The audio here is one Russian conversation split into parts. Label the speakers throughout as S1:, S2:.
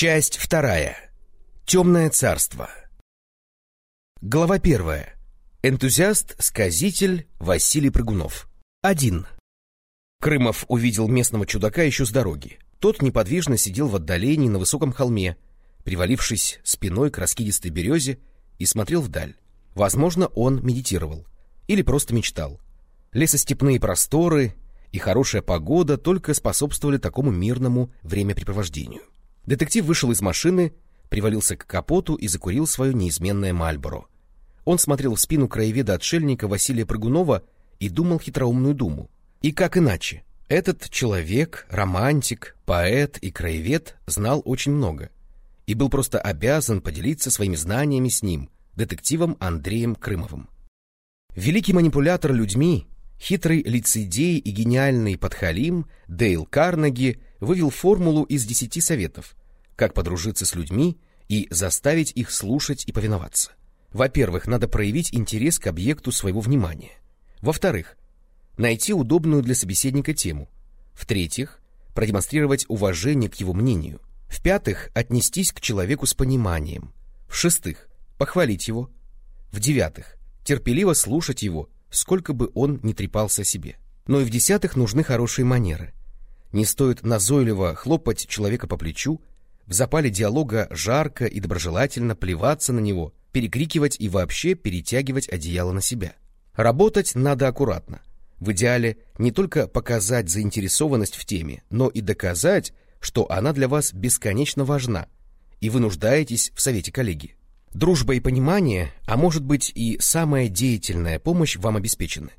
S1: Часть вторая. Темное царство. Глава первая. Энтузиаст-сказитель Василий Прыгунов. Один. Крымов увидел местного чудака еще с дороги. Тот неподвижно сидел в отдалении на высоком холме, привалившись спиной к раскидистой березе и смотрел вдаль. Возможно, он медитировал. Или просто мечтал. Лесостепные просторы и хорошая погода только способствовали такому мирному времяпрепровождению. Детектив вышел из машины, привалился к капоту и закурил свое неизменное Мальборо. Он смотрел в спину краеведа-отшельника Василия Прыгунова и думал хитроумную думу. И как иначе? Этот человек, романтик, поэт и краевед знал очень много и был просто обязан поделиться своими знаниями с ним, детективом Андреем Крымовым. Великий манипулятор людьми, хитрый лицедей и гениальный подхалим Дейл Карнеги вывел формулу из десяти советов, как подружиться с людьми и заставить их слушать и повиноваться. Во-первых, надо проявить интерес к объекту своего внимания. Во-вторых, найти удобную для собеседника тему. В-третьих, продемонстрировать уважение к его мнению. В-пятых, отнестись к человеку с пониманием. В-шестых, похвалить его. В-девятых, терпеливо слушать его, сколько бы он ни трепался о себе. Но и в-десятых нужны хорошие манеры. Не стоит назойливо хлопать человека по плечу в запале диалога жарко и доброжелательно плеваться на него, перекрикивать и вообще перетягивать одеяло на себя. Работать надо аккуратно. В идеале не только показать заинтересованность в теме, но и доказать, что она для вас бесконечно важна, и вы нуждаетесь в совете коллеги. Дружба и понимание, а может быть и самая деятельная помощь вам обеспечены.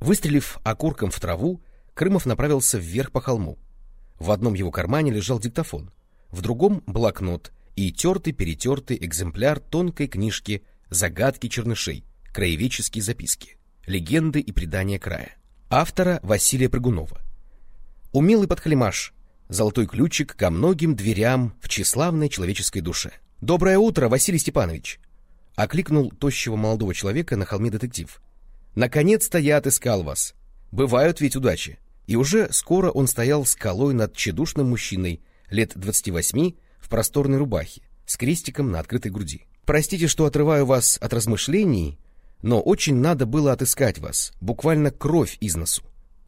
S1: Выстрелив окурком в траву, Крымов направился вверх по холму. В одном его кармане лежал диктофон в другом — блокнот и тертый-перетертый экземпляр тонкой книжки «Загадки чернышей», краеведческие записки, легенды и предания края. Автора Василия Прыгунова. Умелый подхалимаш, золотой ключик ко многим дверям в тщеславной человеческой душе. «Доброе утро, Василий Степанович!» — окликнул тощего молодого человека на холме детектив. «Наконец-то я отыскал вас. Бывают ведь удачи». И уже скоро он стоял скалой над тщедушным мужчиной, лет 28, в просторной рубахе, с крестиком на открытой груди. Простите, что отрываю вас от размышлений, но очень надо было отыскать вас, буквально кровь из носу.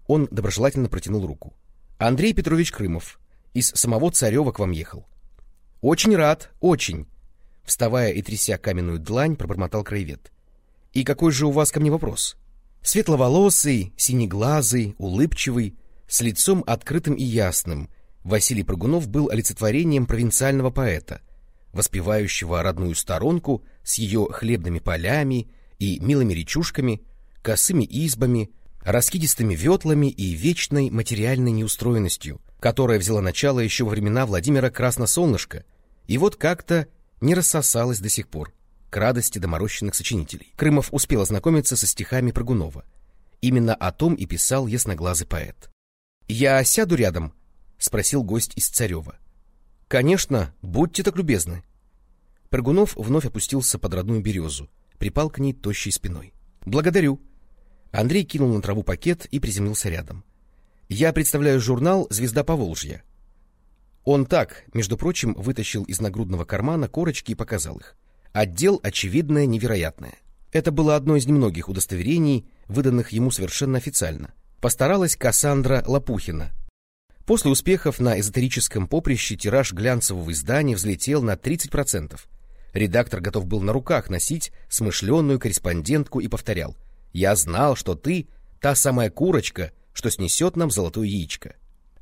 S1: Он доброжелательно протянул руку. Андрей Петрович Крымов, из самого Царева к вам ехал. Очень рад, очень. Вставая и тряся каменную длань, пробормотал краевед. И какой же у вас ко мне вопрос? Светловолосый, синеглазый, улыбчивый, с лицом открытым и ясным — Василий Прыгунов был олицетворением провинциального поэта, воспевающего родную сторонку с ее хлебными полями и милыми речушками, косыми избами, раскидистыми ветлами и вечной материальной неустроенностью, которая взяла начало еще во времена Владимира Красносолнышка, и вот как-то не рассосалась до сих пор, к радости доморощенных сочинителей. Крымов успел ознакомиться со стихами Прыгунова. Именно о том и писал ясноглазый поэт. «Я сяду рядом», — спросил гость из Царева. — Конечно, будьте так любезны. Прыгунов вновь опустился под родную березу, припал к ней тощей спиной. — Благодарю. Андрей кинул на траву пакет и приземлился рядом. — Я представляю журнал «Звезда Поволжья». Он так, между прочим, вытащил из нагрудного кармана корочки и показал их. Отдел очевидное невероятное. Это было одно из немногих удостоверений, выданных ему совершенно официально. Постаралась Кассандра Лопухина, После успехов на эзотерическом поприще тираж глянцевого издания взлетел на 30%. Редактор готов был на руках носить смышленную корреспондентку и повторял «Я знал, что ты та самая курочка, что снесет нам золотое яичко».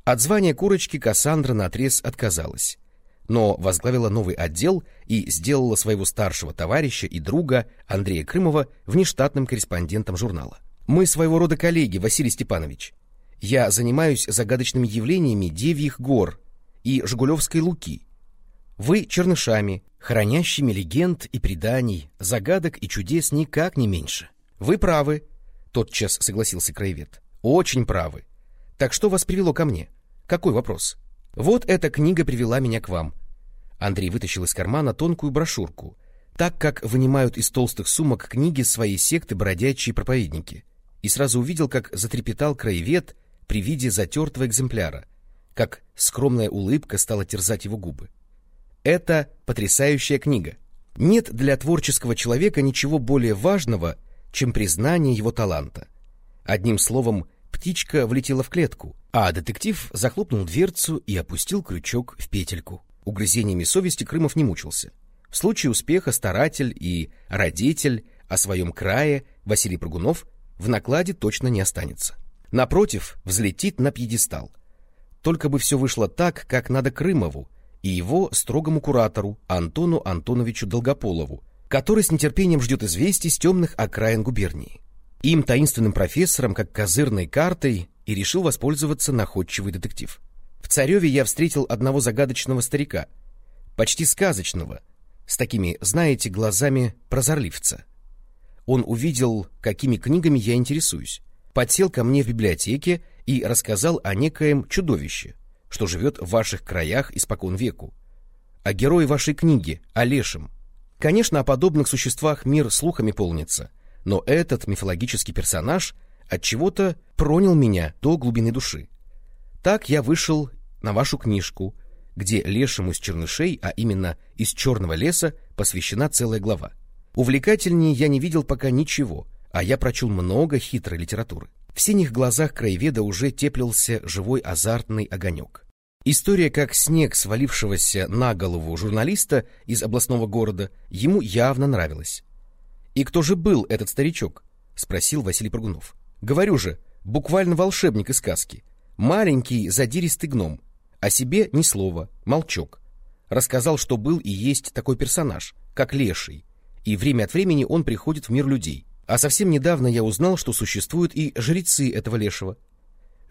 S1: От звания курочки Кассандра наотрез отказалась, но возглавила новый отдел и сделала своего старшего товарища и друга Андрея Крымова внештатным корреспондентом журнала. «Мы своего рода коллеги, Василий Степанович. Я занимаюсь загадочными явлениями Девьих гор и Жгулевской луки. Вы чернышами, хранящими легенд и преданий, загадок и чудес никак не меньше. Вы правы, тотчас согласился краевед. Очень правы. Так что вас привело ко мне? Какой вопрос? Вот эта книга привела меня к вам. Андрей вытащил из кармана тонкую брошюрку, так как вынимают из толстых сумок книги своей секты бродячие проповедники, и сразу увидел, как затрепетал краевед при виде затертого экземпляра, как скромная улыбка стала терзать его губы. Это потрясающая книга. Нет для творческого человека ничего более важного, чем признание его таланта. Одним словом, птичка влетела в клетку, а детектив захлопнул дверцу и опустил крючок в петельку. Угрызениями совести Крымов не мучился. В случае успеха старатель и родитель о своем крае Василий Прыгунов в накладе точно не останется. Напротив, взлетит на пьедестал. Только бы все вышло так, как надо Крымову и его строгому куратору Антону Антоновичу Долгополову, который с нетерпением ждет известий с темных окраин губернии. Им, таинственным профессором, как козырной картой, и решил воспользоваться находчивый детектив. В Цареве я встретил одного загадочного старика, почти сказочного, с такими, знаете, глазами прозорливца. Он увидел, какими книгами я интересуюсь, подсел ко мне в библиотеке и рассказал о некоем чудовище, что живет в ваших краях испокон веку, о герое вашей книги, о лешем. Конечно, о подобных существах мир слухами полнится, но этот мифологический персонаж от чего-то пронял меня до глубины души. Так я вышел на вашу книжку, где лешему из чернышей, а именно из черного леса, посвящена целая глава. Увлекательнее я не видел пока ничего, а я прочел много хитрой литературы. В синих глазах краеведа уже теплился живой азартный огонек. История, как снег свалившегося на голову журналиста из областного города, ему явно нравилась. «И кто же был этот старичок?» — спросил Василий Прыгунов. «Говорю же, буквально волшебник из сказки. Маленький задиристый гном. О себе ни слова, молчок. Рассказал, что был и есть такой персонаж, как Леший, и время от времени он приходит в мир людей. А совсем недавно я узнал, что существуют и жрецы этого лешего.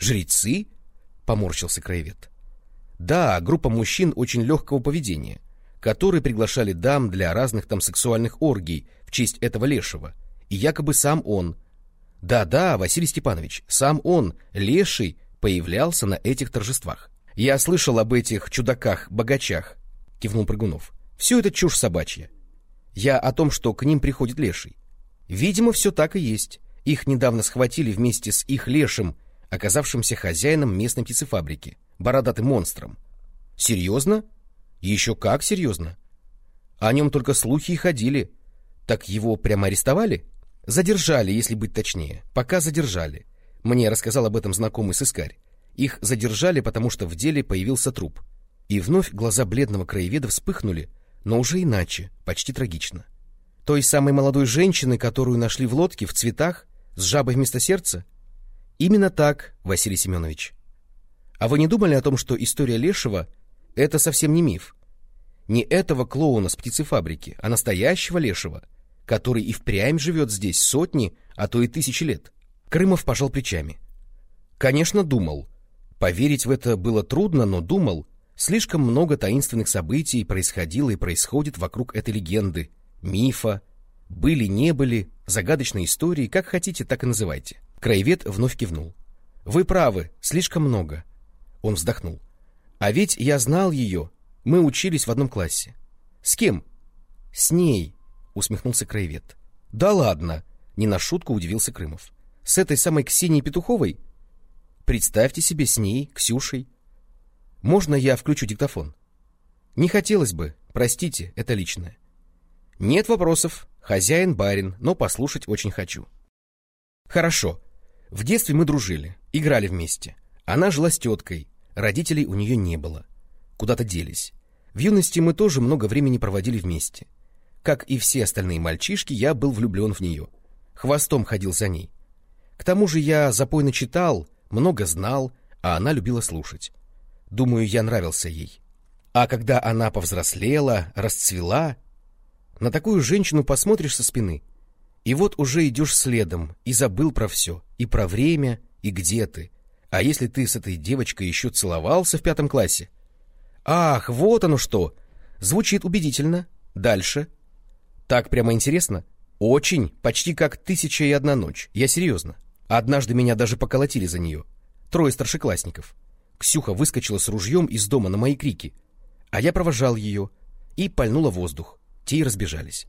S1: «Жрецы?» — поморщился краевед. «Да, группа мужчин очень легкого поведения, которые приглашали дам для разных там сексуальных оргий в честь этого лешего. И якобы сам он. Да-да, Василий Степанович, сам он, леший, появлялся на этих торжествах. Я слышал об этих чудаках-богачах», — кивнул Прыгунов. «Все это чушь собачья. Я о том, что к ним приходит леший. Видимо, все так и есть. Их недавно схватили вместе с их лешим, оказавшимся хозяином местной птицефабрики, бородатым монстром. Серьезно? Еще как серьезно. О нем только слухи и ходили. Так его прямо арестовали? Задержали, если быть точнее. Пока задержали. Мне рассказал об этом знакомый сыскарь. Их задержали, потому что в деле появился труп. И вновь глаза бледного краеведа вспыхнули, но уже иначе, почти трагично. — той самой молодой женщины, которую нашли в лодке в цветах, с жабой вместо сердца? Именно так, Василий Семенович. А вы не думали о том, что история Лешего — это совсем не миф? Не этого клоуна с птицефабрики, а настоящего Лешего, который и впрямь живет здесь сотни, а то и тысячи лет. Крымов пожал плечами. Конечно, думал. Поверить в это было трудно, но думал. Слишком много таинственных событий происходило и происходит вокруг этой легенды, мифа, были-не были, загадочной истории, как хотите, так и называйте. Краевед вновь кивнул. Вы правы, слишком много. Он вздохнул. А ведь я знал ее, мы учились в одном классе. С кем? С ней, усмехнулся краевед. Да ладно, не на шутку удивился Крымов. С этой самой Ксенией Петуховой? Представьте себе с ней, Ксюшей. Можно я включу диктофон? Не хотелось бы, простите, это личное. Нет вопросов. Хозяин барин, но послушать очень хочу. Хорошо. В детстве мы дружили, играли вместе. Она жила с теткой, родителей у нее не было. Куда-то делись. В юности мы тоже много времени проводили вместе. Как и все остальные мальчишки, я был влюблен в нее. Хвостом ходил за ней. К тому же я запойно читал, много знал, а она любила слушать. Думаю, я нравился ей. А когда она повзрослела, расцвела, на такую женщину посмотришь со спины, и вот уже идешь следом, и забыл про все, и про время, и где ты. А если ты с этой девочкой еще целовался в пятом классе? Ах, вот оно что! Звучит убедительно. Дальше. Так прямо интересно? Очень, почти как «Тысяча и одна ночь». Я серьезно. Однажды меня даже поколотили за нее. Трое старшеклассников. Ксюха выскочила с ружьем из дома на мои крики. А я провожал ее и пальнула воздух. Те и разбежались.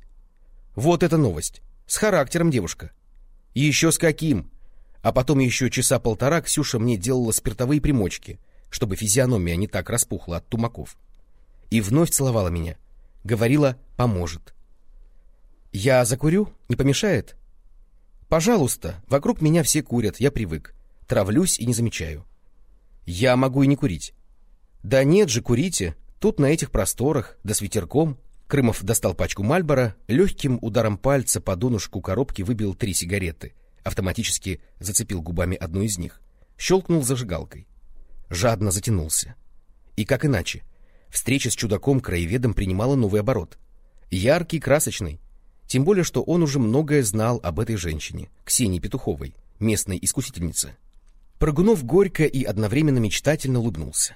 S1: Вот эта новость. С характером девушка. Еще с каким. А потом еще часа полтора Ксюша мне делала спиртовые примочки, чтобы физиономия не так распухла от тумаков. и вновь целовала меня. Говорила «поможет». «Я закурю? Не помешает?» «Пожалуйста, вокруг меня все курят, я привык. Травлюсь и не замечаю». «Я могу и не курить». «Да нет же, курите. Тут на этих просторах, да с ветерком». Крымов достал пачку Мальбора, легким ударом пальца по донышку коробки выбил три сигареты, автоматически зацепил губами одну из них, щелкнул зажигалкой. Жадно затянулся. И как иначе? Встреча с чудаком-краеведом принимала новый оборот. Яркий, красочный. Тем более, что он уже многое знал об этой женщине, Ксении Петуховой, местной искусительнице. Прыгунов горько и одновременно мечтательно улыбнулся.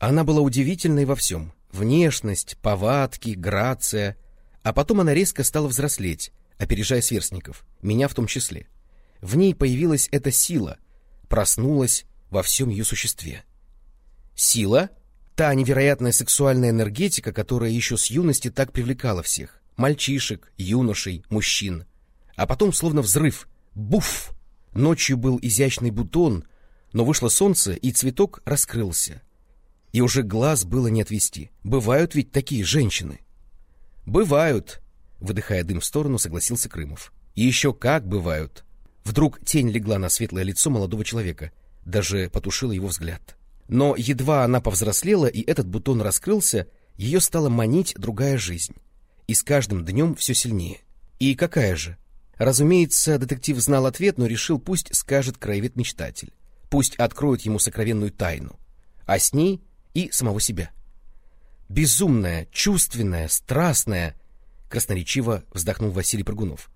S1: Она была удивительной во всем. Внешность, повадки, грация. А потом она резко стала взрослеть, опережая сверстников, меня в том числе. В ней появилась эта сила, проснулась во всем ее существе. Сила — та невероятная сексуальная энергетика, которая еще с юности так привлекала всех — мальчишек, юношей, мужчин. А потом словно взрыв — буф! Ночью был изящный бутон, но вышло солнце, и цветок раскрылся — и уже глаз было не отвести. Бывают ведь такие женщины. Бывают, выдыхая дым в сторону, согласился Крымов. И еще как бывают. Вдруг тень легла на светлое лицо молодого человека, даже потушила его взгляд. Но едва она повзрослела, и этот бутон раскрылся, ее стала манить другая жизнь. И с каждым днем все сильнее. И какая же? Разумеется, детектив знал ответ, но решил, пусть скажет краевед-мечтатель. Пусть откроет ему сокровенную тайну. А с ней и самого себя. Безумная, чувственная, страстная, красноречиво вздохнул Василий Прыгунов.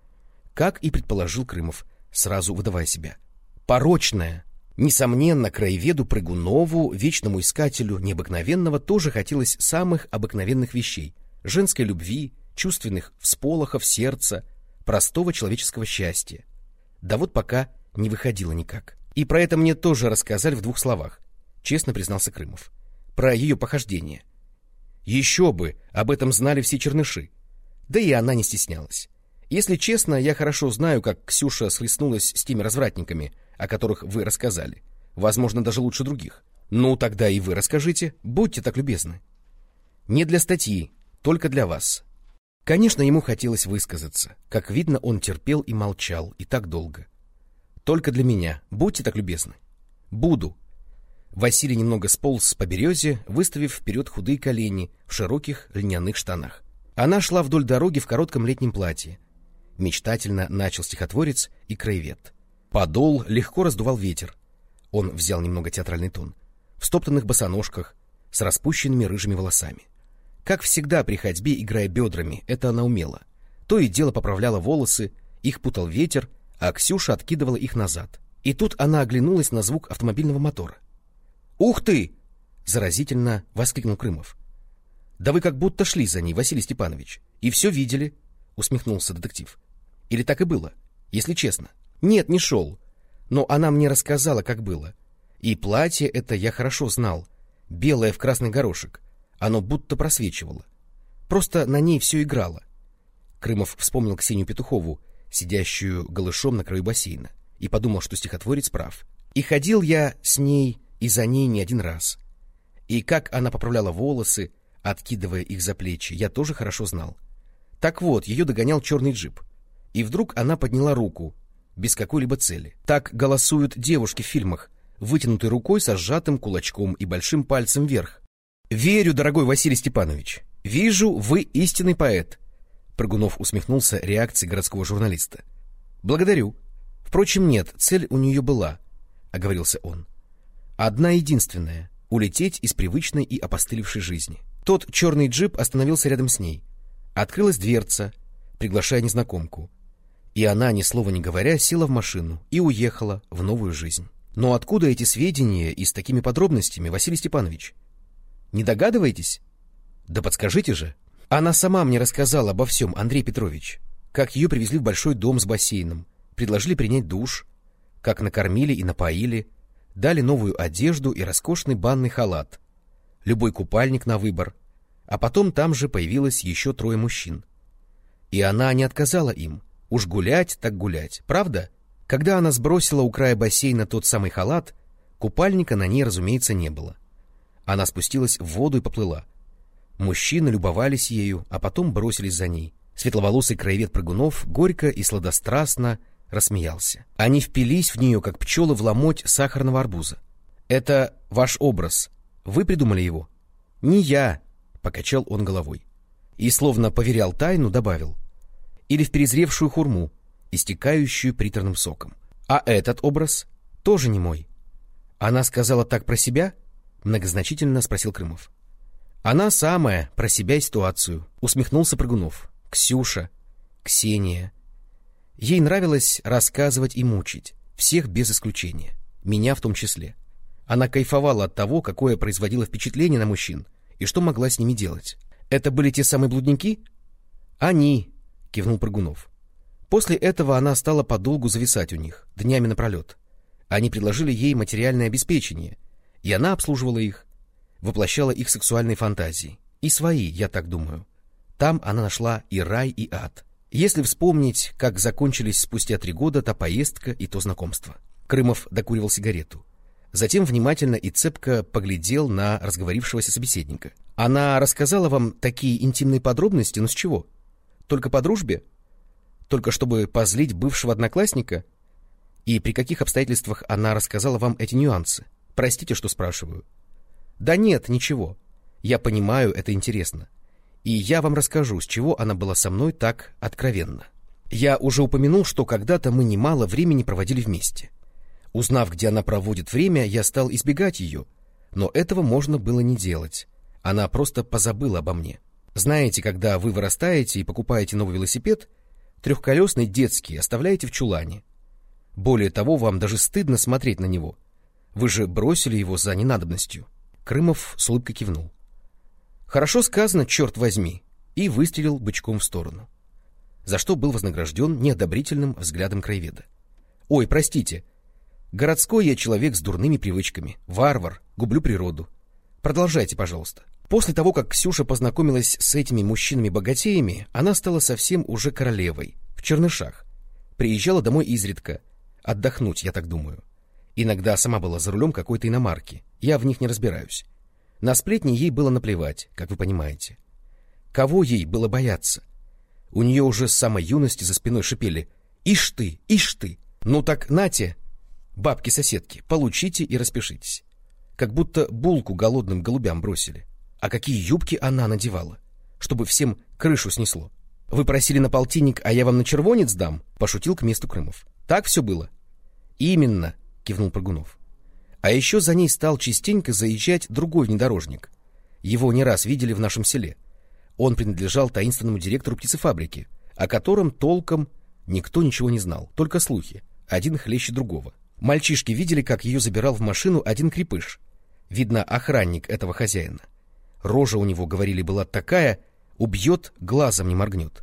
S1: Как и предположил Крымов, сразу выдавая себя. Порочная, Несомненно, краеведу Прыгунову, вечному искателю необыкновенного, тоже хотелось самых обыкновенных вещей — женской любви, чувственных всполохов сердца, простого человеческого счастья. Да вот пока не выходило никак. И про это мне тоже рассказали в двух словах, честно признался Крымов про ее похождение. Еще бы, об этом знали все черныши. Да и она не стеснялась. Если честно, я хорошо знаю, как Ксюша схлестнулась с теми развратниками, о которых вы рассказали. Возможно, даже лучше других. Ну, тогда и вы расскажите, будьте так любезны. Не для статьи, только для вас. Конечно, ему хотелось высказаться. Как видно, он терпел и молчал, и так долго. Только для меня, будьте так любезны. Буду, Василий немного сполз по березе, выставив вперед худые колени в широких льняных штанах. Она шла вдоль дороги в коротком летнем платье. Мечтательно начал стихотворец и краевед. Подол легко раздувал ветер. Он взял немного театральный тон. В стоптанных босоножках, с распущенными рыжими волосами. Как всегда при ходьбе, играя бедрами, это она умела. То и дело поправляла волосы, их путал ветер, а Ксюша откидывала их назад. И тут она оглянулась на звук автомобильного мотора. «Ух ты!» — заразительно воскликнул Крымов. «Да вы как будто шли за ней, Василий Степанович, и все видели», — усмехнулся детектив. «Или так и было, если честно?» «Нет, не шел. Но она мне рассказала, как было. И платье это я хорошо знал, белое в красный горошек. Оно будто просвечивало. Просто на ней все играло». Крымов вспомнил Ксению Петухову, сидящую голышом на краю бассейна, и подумал, что стихотворец прав. «И ходил я с ней и за ней не один раз. И как она поправляла волосы, откидывая их за плечи, я тоже хорошо знал. Так вот, ее догонял черный джип. И вдруг она подняла руку, без какой-либо цели. Так голосуют девушки в фильмах, вытянутой рукой со сжатым кулачком и большим пальцем вверх. «Верю, дорогой Василий Степанович. Вижу, вы истинный поэт». Прыгунов усмехнулся реакцией городского журналиста. «Благодарю. Впрочем, нет, цель у нее была», — оговорился он. Одна единственная — улететь из привычной и опостылевшей жизни. Тот черный джип остановился рядом с ней. Открылась дверца, приглашая незнакомку. И она, ни слова не говоря, села в машину и уехала в новую жизнь. Но откуда эти сведения и с такими подробностями, Василий Степанович? Не догадываетесь? Да подскажите же. Она сама мне рассказала обо всем, Андрей Петрович. Как ее привезли в большой дом с бассейном, предложили принять душ, как накормили и напоили, дали новую одежду и роскошный банный халат, любой купальник на выбор, а потом там же появилось еще трое мужчин. И она не отказала им, уж гулять так гулять, правда? Когда она сбросила у края бассейна тот самый халат, купальника на ней, разумеется, не было. Она спустилась в воду и поплыла. Мужчины любовались ею, а потом бросились за ней. Светловолосый краевед прыгунов горько и сладострастно рассмеялся. Они впились в нее, как пчелы в ломоть сахарного арбуза. — Это ваш образ. Вы придумали его? — Не я, — покачал он головой. И, словно поверял тайну, добавил. — Или в перезревшую хурму, истекающую приторным соком. — А этот образ тоже не мой. — Она сказала так про себя? — многозначительно спросил Крымов. — Она самая, про себя и ситуацию, — усмехнулся Прыгунов. — Ксюша, Ксения, Ей нравилось рассказывать и мучить, всех без исключения, меня в том числе. Она кайфовала от того, какое производило впечатление на мужчин и что могла с ними делать. Это были те самые блудники? Они, кивнул Прыгунов. После этого она стала подолгу зависать у них, днями напролет. Они предложили ей материальное обеспечение, и она обслуживала их, воплощала их сексуальные фантазии. И свои, я так думаю. Там она нашла и рай, и ад. Если вспомнить, как закончились спустя три года та поездка и то знакомство. Крымов докуривал сигарету. Затем внимательно и цепко поглядел на разговорившегося собеседника. «Она рассказала вам такие интимные подробности, но с чего? Только по дружбе? Только чтобы позлить бывшего одноклассника? И при каких обстоятельствах она рассказала вам эти нюансы? Простите, что спрашиваю». «Да нет, ничего. Я понимаю, это интересно и я вам расскажу, с чего она была со мной так откровенна. Я уже упомянул, что когда-то мы немало времени проводили вместе. Узнав, где она проводит время, я стал избегать ее, но этого можно было не делать. Она просто позабыла обо мне. Знаете, когда вы вырастаете и покупаете новый велосипед, трехколесный детский оставляете в чулане. Более того, вам даже стыдно смотреть на него. Вы же бросили его за ненадобностью. Крымов с улыбкой кивнул. Хорошо сказано, черт возьми, и выстрелил бычком в сторону. За что был вознагражден неодобрительным взглядом краеведа. Ой, простите, городской я человек с дурными привычками, варвар, гублю природу. Продолжайте, пожалуйста. После того, как Ксюша познакомилась с этими мужчинами-богатеями, она стала совсем уже королевой, в чернышах. Приезжала домой изредка. Отдохнуть, я так думаю. Иногда сама была за рулем какой-то иномарки. Я в них не разбираюсь. На сплетни ей было наплевать, как вы понимаете. Кого ей было бояться? У нее уже с самой юности за спиной шипели «Ишь ты! Ишь ты!» «Ну так, нате, бабки-соседки, получите и распишитесь». Как будто булку голодным голубям бросили. А какие юбки она надевала, чтобы всем крышу снесло. «Вы просили на полтинник, а я вам на червонец дам?» — пошутил к месту Крымов. «Так все было?» «Именно», — кивнул Прыгунов. А еще за ней стал частенько заезжать другой внедорожник. Его не раз видели в нашем селе. Он принадлежал таинственному директору птицефабрики, о котором толком никто ничего не знал, только слухи, один хлеще другого. Мальчишки видели, как ее забирал в машину один крепыш. Видно, охранник этого хозяина. Рожа у него, говорили, была такая, убьет, глазом не моргнет.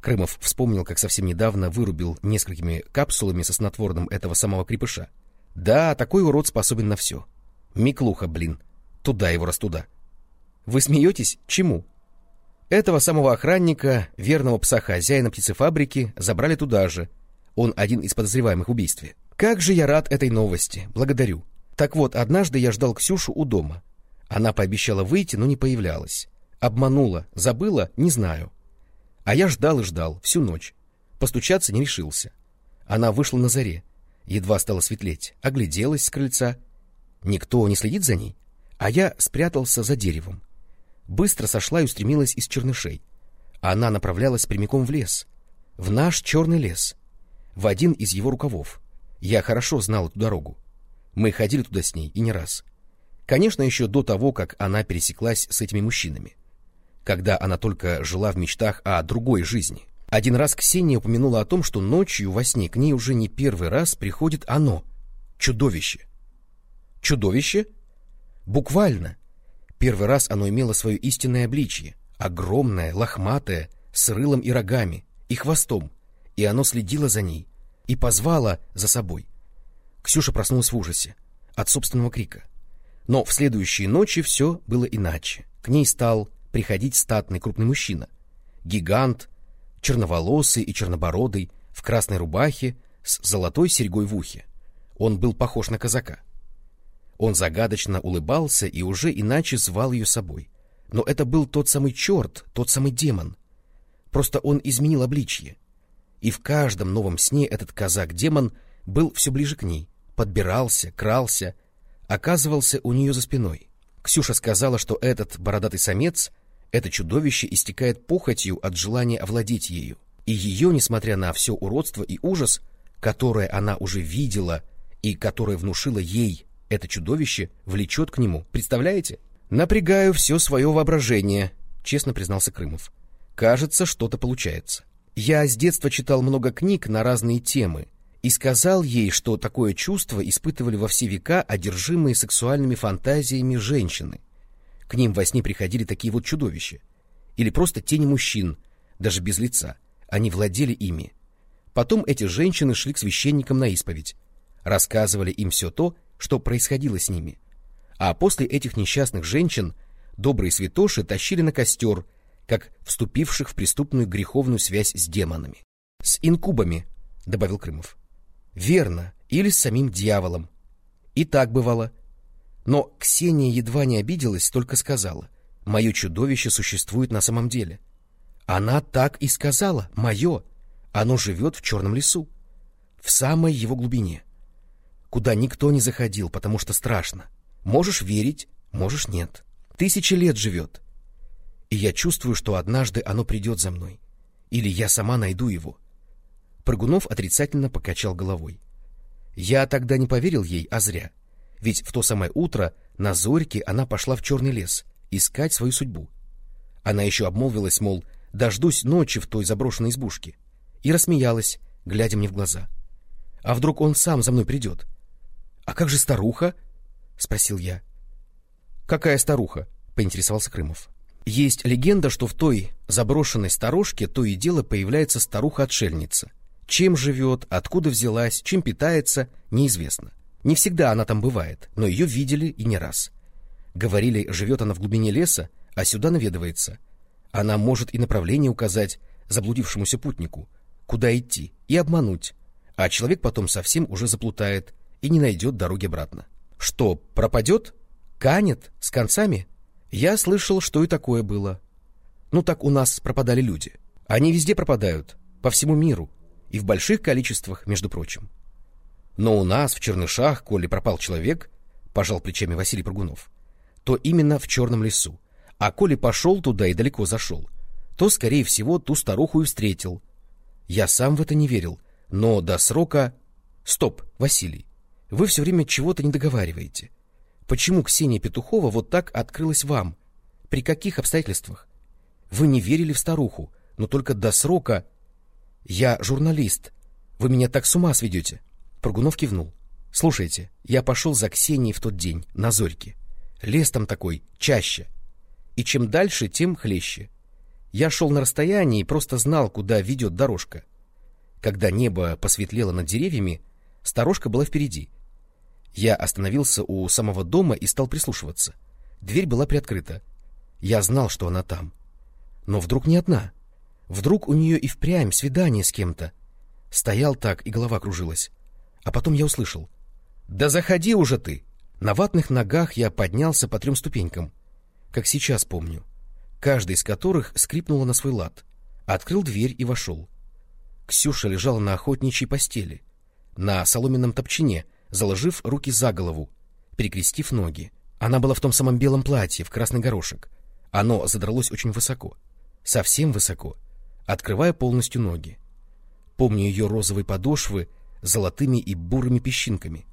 S1: Крымов вспомнил, как совсем недавно вырубил несколькими капсулами со снотворным этого самого крепыша. Да, такой урод способен на все. Миклуха, блин. Туда его раз туда. Вы смеетесь? Чему? Этого самого охранника, верного пса хозяина птицефабрики, забрали туда же. Он один из подозреваемых в убийстве. Как же я рад этой новости. Благодарю. Так вот, однажды я ждал Ксюшу у дома. Она пообещала выйти, но не появлялась. Обманула, забыла, не знаю. А я ждал и ждал всю ночь. Постучаться не решился. Она вышла на заре. Едва стало светлеть, огляделась с крыльца. Никто не следит за ней, а я спрятался за деревом. Быстро сошла и устремилась из чернышей. Она направлялась прямиком в лес, в наш черный лес, в один из его рукавов. Я хорошо знал эту дорогу. Мы ходили туда с ней и не раз. Конечно, еще до того, как она пересеклась с этими мужчинами. Когда она только жила в мечтах о другой жизни. Один раз Ксения упомянула о том, что ночью во сне к ней уже не первый раз приходит оно — чудовище. Чудовище? Буквально. Первый раз оно имело свое истинное обличие, огромное, лохматое, с рылом и рогами, и хвостом, и оно следило за ней и позвало за собой. Ксюша проснулась в ужасе от собственного крика. Но в следующие ночи все было иначе. К ней стал приходить статный крупный мужчина. Гигант черноволосый и чернобородый, в красной рубахе, с золотой серьгой в ухе. Он был похож на казака. Он загадочно улыбался и уже иначе звал ее собой. Но это был тот самый черт, тот самый демон. Просто он изменил обличье. И в каждом новом сне этот казак-демон был все ближе к ней, подбирался, крался, оказывался у нее за спиной. Ксюша сказала, что этот бородатый самец, это чудовище истекает похотью от желания овладеть ею. И ее, несмотря на все уродство и ужас, которое она уже видела и которое внушило ей это чудовище, влечет к нему. Представляете? Напрягаю все свое воображение, честно признался Крымов. Кажется, что-то получается. Я с детства читал много книг на разные темы и сказал ей, что такое чувство испытывали во все века одержимые сексуальными фантазиями женщины. К ним во сне приходили такие вот чудовища. Или просто тени мужчин, даже без лица. Они владели ими. Потом эти женщины шли к священникам на исповедь, рассказывали им все то, что происходило с ними. А после этих несчастных женщин добрые святоши тащили на костер, как вступивших в преступную греховную связь с демонами. — С инкубами, — добавил Крымов. — Верно, или с самим дьяволом. И так бывало. Но Ксения едва не обиделась, только сказала, «Мое чудовище существует на самом деле». Она так и сказала, «Мое». Оно живет в черном лесу, в самой его глубине, куда никто не заходил, потому что страшно. Можешь верить, можешь нет. Тысячи лет живет. И я чувствую, что однажды оно придет за мной. Или я сама найду его. Прыгунов отрицательно покачал головой. Я тогда не поверил ей, а зря. Ведь в то самое утро на зорьке она пошла в черный лес искать свою судьбу. Она еще обмолвилась, мол, дождусь ночи в той заброшенной избушке и рассмеялась, глядя мне в глаза. «А вдруг он сам за мной придет?» «А как же старуха?» — спросил я. «Какая старуха?» — поинтересовался Крымов. «Есть легенда, что в той заброшенной сторожке то и дело появляется старуха-отшельница. Чем живет, откуда взялась, чем питается — неизвестно. Не всегда она там бывает, но ее видели и не раз. Говорили, живет она в глубине леса, а сюда наведывается. Она может и направление указать заблудившемуся путнику, куда идти, и обмануть, а человек потом совсем уже заплутает и не найдет дороги обратно. Что, пропадет? Канет? С концами? Я слышал, что и такое было. Ну так у нас пропадали люди. Они везде пропадают, по всему миру, и в больших количествах, между прочим. Но у нас, в Чернышах, коли пропал человек, пожал плечами Василий Прыгунов, то именно в Черном лесу. А коли пошел туда и далеко зашел, то, скорее всего, ту старуху и встретил, я сам в это не верил, но до срока... Стоп, Василий, вы все время чего-то не договариваете. Почему Ксения Петухова вот так открылась вам? При каких обстоятельствах? Вы не верили в старуху, но только до срока... Я журналист. Вы меня так с ума сведете. Прогунов кивнул. Слушайте, я пошел за Ксенией в тот день, на зорьке. Лес там такой, чаще. И чем дальше, тем хлеще. Я шел на расстоянии и просто знал, куда ведет дорожка. Когда небо посветлело над деревьями, сторожка была впереди. Я остановился у самого дома и стал прислушиваться. Дверь была приоткрыта. Я знал, что она там. Но вдруг не одна. Вдруг у нее и впрямь свидание с кем-то. Стоял так, и голова кружилась. А потом я услышал. «Да заходи уже ты!» На ватных ногах я поднялся по трем ступенькам, как сейчас помню каждый из которых скрипнула на свой лад. Открыл дверь и вошел. Ксюша лежала на охотничьей постели, на соломенном топчине, заложив руки за голову, перекрестив ноги. Она была в том самом белом платье, в красный горошек. Оно задралось очень высоко, совсем высоко, открывая полностью ноги. Помню ее розовые подошвы золотыми и бурыми песчинками.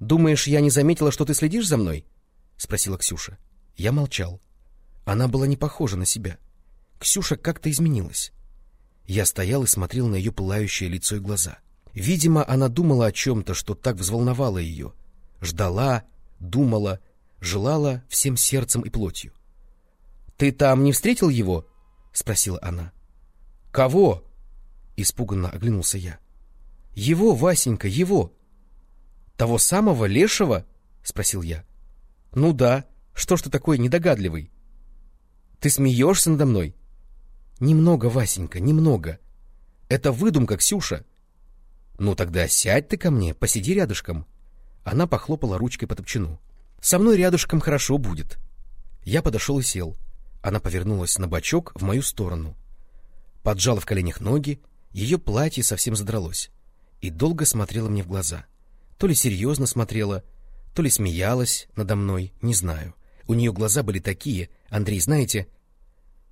S1: «Думаешь, я не заметила, что ты следишь за мной?» — спросила Ксюша. Я молчал. Она была не похожа на себя. Ксюша как-то изменилась. Я стоял и смотрел на ее пылающее лицо и глаза. Видимо, она думала о чем-то, что так взволновало ее. Ждала, думала, желала всем сердцем и плотью. — Ты там не встретил его? — спросила она. — Кого? — испуганно оглянулся я. — Его, Васенька, его. — Того самого Лешего? — спросил я. — Ну да, что ж ты такой недогадливый? Ты смеешься надо мной? Немного, Васенька, немного. Это выдумка, Ксюша. Ну тогда сядь ты ко мне, посиди рядышком. Она похлопала ручкой по топчину. Со мной рядышком хорошо будет. Я подошел и сел. Она повернулась на бочок в мою сторону. Поджала в коленях ноги, ее платье совсем задралось. И долго смотрела мне в глаза. То ли серьезно смотрела, то ли смеялась надо мной, не знаю. У нее глаза были такие, Андрей, знаете...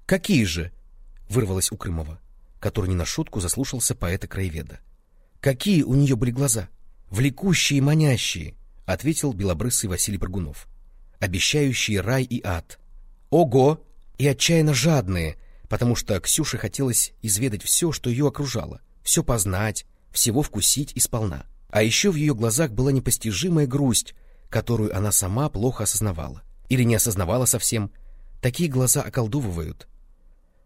S1: — Какие же? — вырвалось у Крымова, который не на шутку заслушался поэта-краеведа. — Какие у нее были глаза? Влекущие и манящие, — ответил белобрысый Василий Прыгунов. — Обещающие рай и ад. — Ого! И отчаянно жадные, потому что Ксюше хотелось изведать все, что ее окружало, все познать, всего вкусить и сполна. А еще в ее глазах была непостижимая грусть, которую она сама плохо осознавала. Или не осознавала совсем. Такие глаза околдовывают.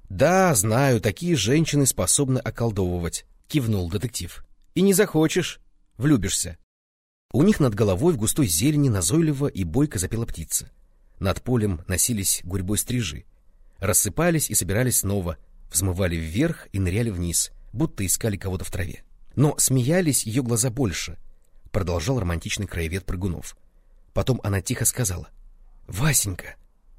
S1: — Да, знаю, такие женщины способны околдовывать, — кивнул детектив. — И не захочешь, влюбишься. У них над головой в густой зелени назойливо и бойко запела птица. Над полем носились гурьбой стрижи. Рассыпались и собирались снова, взмывали вверх и ныряли вниз, будто искали кого-то в траве. Но смеялись ее глаза больше, — продолжал романтичный краевед Прыгунов. Потом она тихо сказала. — Васенька!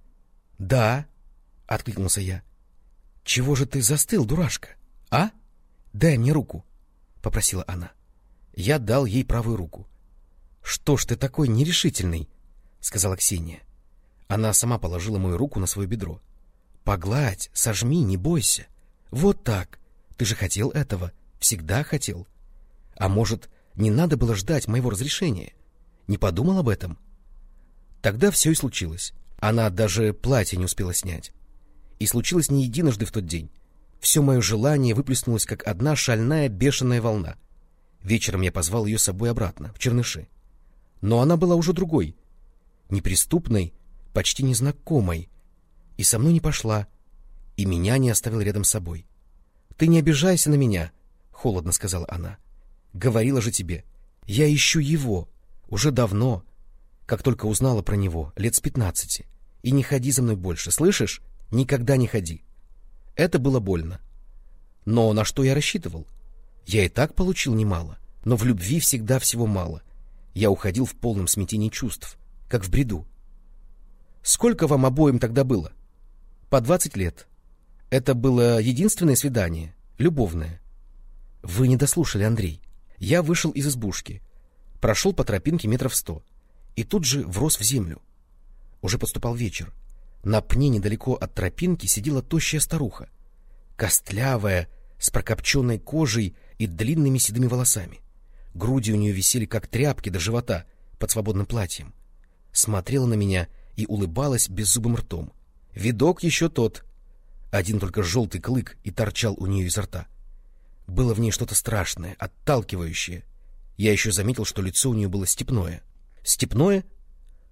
S1: — Да, — откликнулся я. — Чего же ты застыл, дурашка? А? Дай мне руку, — попросила она. Я дал ей правую руку. — Что ж ты такой нерешительный? — сказала Ксения. Она сама положила мою руку на свое бедро. — Погладь, сожми, не бойся. Вот так. Ты же хотел этого. — Всегда хотел. А может, не надо было ждать моего разрешения? Не подумал об этом? Тогда все и случилось. Она даже платье не успела снять. И случилось не единожды в тот день. Все мое желание выплеснулось, как одна шальная бешеная волна. Вечером я позвал ее с собой обратно, в Черныши. Но она была уже другой, неприступной, почти незнакомой, и со мной не пошла, и меня не оставил рядом с собой. Ты не обижайся на меня, — холодно сказала она. — Говорила же тебе. Я ищу его. Уже давно. Как только узнала про него, лет с пятнадцати. И не ходи за мной больше, слышишь? Никогда не ходи. Это было больно. Но на что я рассчитывал? Я и так получил немало, но в любви всегда всего мало. Я уходил в полном смятении чувств, как в бреду. Сколько вам обоим тогда было? По двадцать лет. Это было единственное свидание, любовное. Вы не дослушали, Андрей. Я вышел из избушки, прошел по тропинке метров сто и тут же врос в землю. Уже подступал вечер. На пне недалеко от тропинки сидела тощая старуха, костлявая, с прокопченной кожей и длинными седыми волосами. Груди у нее висели, как тряпки до живота, под свободным платьем. Смотрела на меня и улыбалась беззубым ртом. Видок еще тот. Один только желтый клык и торчал у нее изо рта. Было в ней что-то страшное, отталкивающее. Я еще заметил, что лицо у нее было степное. Степное?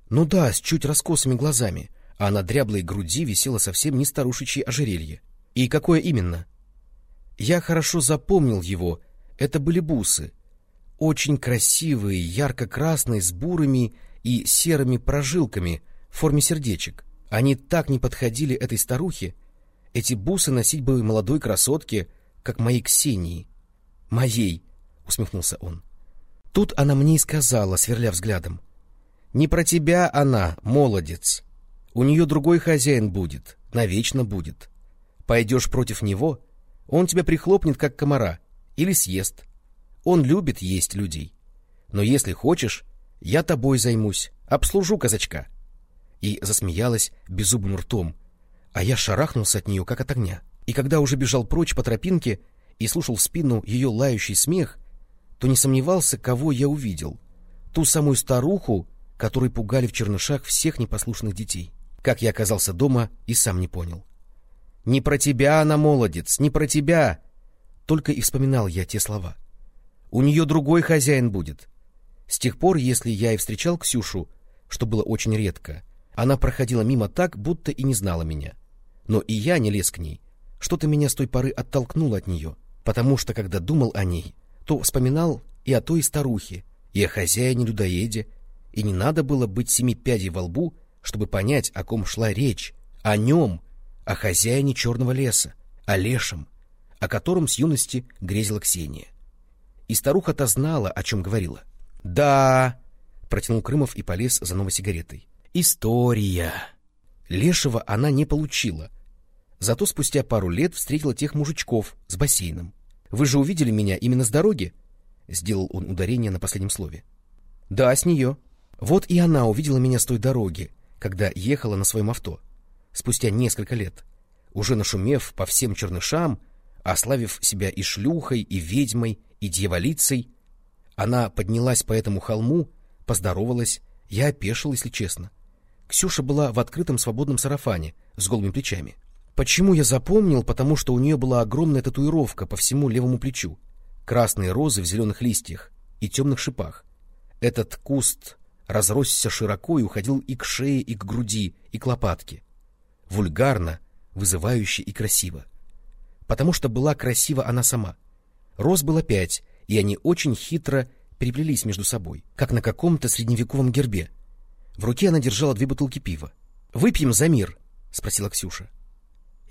S1: Ну да, с чуть раскосыми глазами, а на дряблой груди висело совсем не старушечье ожерелье. И какое именно? Я хорошо запомнил его. Это были бусы. Очень красивые, ярко-красные, с бурыми и серыми прожилками в форме сердечек. Они так не подходили этой старухе. Эти бусы носить бы молодой красотке — как моей Ксении. — Моей, — усмехнулся он. Тут она мне и сказала, сверля взглядом. — Не про тебя она, молодец. У нее другой хозяин будет, навечно будет. Пойдешь против него, он тебя прихлопнет, как комара, или съест. Он любит есть людей. Но если хочешь, я тобой займусь, обслужу казачка. И засмеялась беззубым ртом, а я шарахнулся от нее, как от огня. — и когда уже бежал прочь по тропинке и слушал в спину ее лающий смех, то не сомневался, кого я увидел. Ту самую старуху, которой пугали в чернышах всех непослушных детей. Как я оказался дома и сам не понял. «Не про тебя она, молодец, не про тебя!» Только и вспоминал я те слова. «У нее другой хозяин будет». С тех пор, если я и встречал Ксюшу, что было очень редко, она проходила мимо так, будто и не знала меня. Но и я не лез к ней, что-то меня с той поры оттолкнуло от нее, потому что, когда думал о ней, то вспоминал и о той старухе, и о хозяине-людоеде, и не надо было быть семи пядей во лбу, чтобы понять, о ком шла речь, о нем, о хозяине черного леса, о лешем, о котором с юности грезила Ксения. И старуха-то знала, о чем говорила. «Да!» — протянул Крымов и полез за новой сигаретой. «История!» Лешего она не получила. Зато спустя пару лет встретила тех мужичков с бассейном. Вы же увидели меня именно с дороги? Сделал он ударение на последнем слове. Да, с нее. Вот и она увидела меня с той дороги, когда ехала на своем авто. Спустя несколько лет, уже нашумев по всем чернышам, ославив себя и шлюхой, и ведьмой, и дьяволицей, она поднялась по этому холму, поздоровалась, я опешил, если честно. Ксюша была в открытом свободном сарафане с голыми плечами. Почему я запомнил? Потому что у нее была огромная татуировка по всему левому плечу. Красные розы в зеленых листьях и темных шипах. Этот куст разросся широко и уходил и к шее, и к груди, и к лопатке. Вульгарно, вызывающе и красиво. Потому что была красива она сама. Роз было пять, и они очень хитро переплелись между собой, как на каком-то средневековом гербе. В руке она держала две бутылки пива. — Выпьем за мир? — спросила Ксюша. —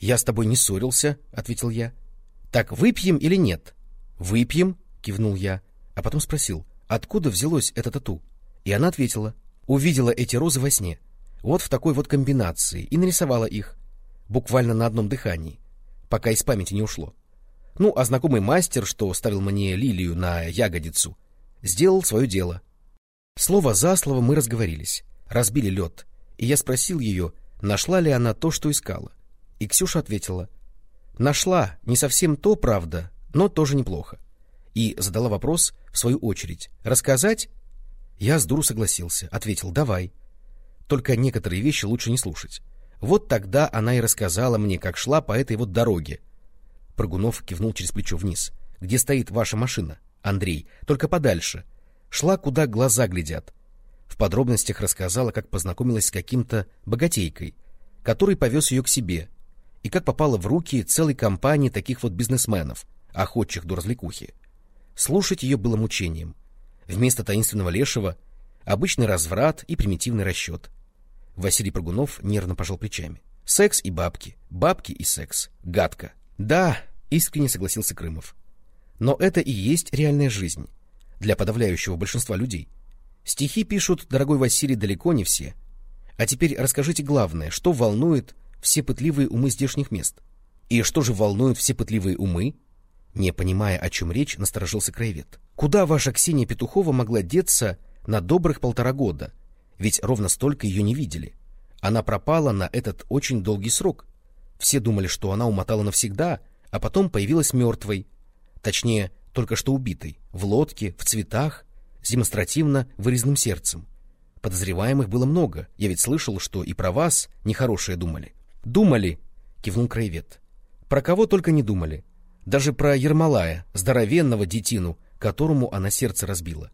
S1: Я с тобой не ссорился, — ответил я. — Так выпьем или нет? — Выпьем, — кивнул я, а потом спросил, откуда взялось это тату. И она ответила, увидела эти розы во сне, вот в такой вот комбинации, и нарисовала их, буквально на одном дыхании, пока из памяти не ушло. Ну, а знакомый мастер, что ставил мне лилию на ягодицу, сделал свое дело. Слово за слово мы разговорились, разбили лед, и я спросил ее, нашла ли она то, что искала. И Ксюша ответила, нашла, не совсем то, правда, но тоже неплохо. И задала вопрос, в свою очередь, рассказать? Я с дуру согласился, ответил, давай. Только некоторые вещи лучше не слушать. Вот тогда она и рассказала мне, как шла по этой вот дороге, Прыгунов кивнул через плечо вниз. — Где стоит ваша машина, Андрей? Только подальше. Шла, куда глаза глядят. В подробностях рассказала, как познакомилась с каким-то богатейкой, который повез ее к себе, и как попала в руки целой компании таких вот бизнесменов, охотчих до развлекухи. Слушать ее было мучением. Вместо таинственного лешего — обычный разврат и примитивный расчет. Василий Прыгунов нервно пожал плечами. Секс и бабки, бабки и секс. Гадко. Да, искренне согласился Крымов. Но это и есть реальная жизнь для подавляющего большинства людей. Стихи пишут, дорогой Василий, далеко не все. А теперь расскажите главное, что волнует все пытливые умы здешних мест? И что же волнует все пытливые умы? Не понимая, о чем речь, насторожился краевед. Куда ваша Ксения Петухова могла деться на добрых полтора года? Ведь ровно столько ее не видели. Она пропала на этот очень долгий срок. Все думали, что она умотала навсегда, а потом появилась мертвой, точнее, только что убитой, в лодке, в цветах, с демонстративно вырезанным сердцем. Подозреваемых было много, я ведь слышал, что и про вас нехорошее думали. — Думали, — кивнул краевед. — Про кого только не думали. Даже про Ермолая, здоровенного детину, которому она сердце разбила.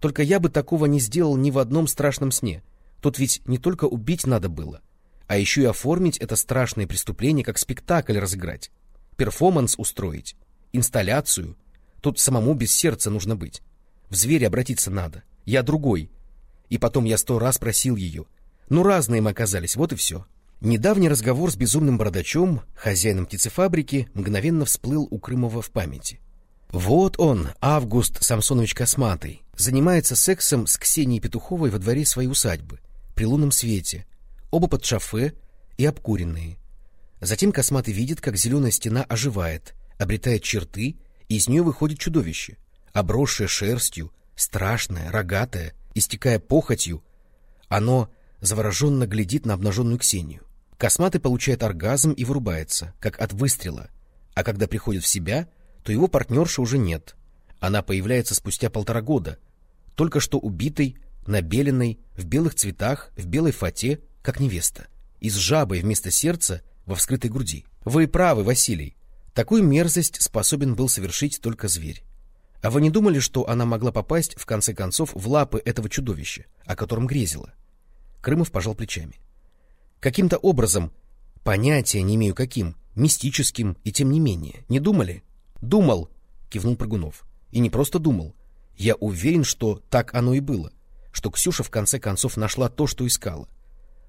S1: Только я бы такого не сделал ни в одном страшном сне. Тут ведь не только убить надо было — а еще и оформить это страшное преступление как спектакль разыграть, перформанс устроить, инсталляцию. Тут самому без сердца нужно быть. В зверя обратиться надо. Я другой. И потом я сто раз просил ее. Ну, разные мы оказались, вот и все. Недавний разговор с безумным бородачом, хозяином птицефабрики, мгновенно всплыл у Крымова в памяти. Вот он, Август Самсонович Косматый, занимается сексом с Ксенией Петуховой во дворе своей усадьбы, при лунном свете, оба под шафе и обкуренные. Затем косматый видит, как зеленая стена оживает, обретает черты, и из нее выходит чудовище, обросшее шерстью, страшное, рогатое, истекая похотью. Оно завороженно глядит на обнаженную Ксению. Косматый получает оргазм и вырубается, как от выстрела, а когда приходит в себя, то его партнерши уже нет. Она появляется спустя полтора года, только что убитой, набеленной, в белых цветах, в белой фате, как невеста, и с жабой вместо сердца во вскрытой груди. Вы правы, Василий. Такую мерзость способен был совершить только зверь. А вы не думали, что она могла попасть, в конце концов, в лапы этого чудовища, о котором грезила? Крымов пожал плечами. Каким-то образом, понятия не имею каким, мистическим, и тем не менее, не думали? Думал, кивнул Прыгунов. И не просто думал. Я уверен, что так оно и было, что Ксюша в конце концов нашла то, что искала,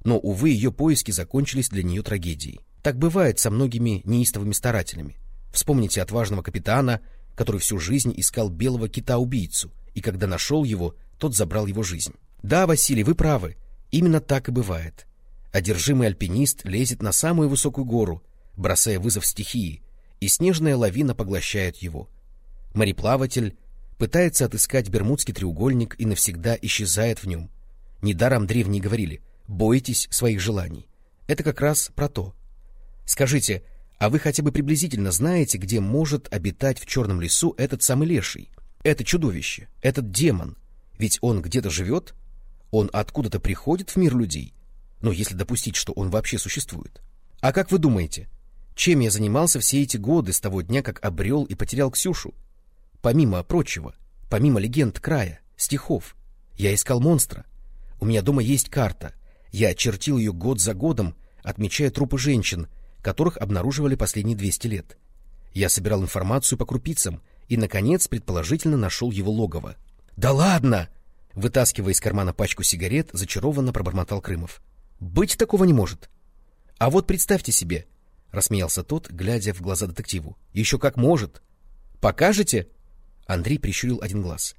S1: но, увы, ее поиски закончились для нее трагедией. Так бывает со многими неистовыми старателями. Вспомните отважного капитана, который всю жизнь искал белого кита-убийцу, и когда нашел его, тот забрал его жизнь. Да, Василий, вы правы, именно так и бывает. Одержимый альпинист лезет на самую высокую гору, бросая вызов стихии, и снежная лавина поглощает его. Мореплаватель пытается отыскать Бермудский треугольник и навсегда исчезает в нем. Недаром древние говорили «бойтесь своих желаний». Это как раз про то. Скажите, а вы хотя бы приблизительно знаете, где может обитать в черном лесу этот самый леший? Это чудовище, этот демон. Ведь он где-то живет? Он откуда-то приходит в мир людей? Ну, если допустить, что он вообще существует. А как вы думаете, чем я занимался все эти годы с того дня, как обрел и потерял Ксюшу? Помимо прочего, помимо легенд края, стихов, я искал монстра. У меня дома есть карта. Я чертил ее год за годом, отмечая трупы женщин, которых обнаруживали последние 200 лет. Я собирал информацию по крупицам и, наконец, предположительно нашел его логово. «Да ладно!» Вытаскивая из кармана пачку сигарет, зачарованно пробормотал Крымов. «Быть такого не может!» «А вот представьте себе!» — рассмеялся тот, глядя в глаза детективу. «Еще как может!» «Покажете?» Андрей прищурил один глаз.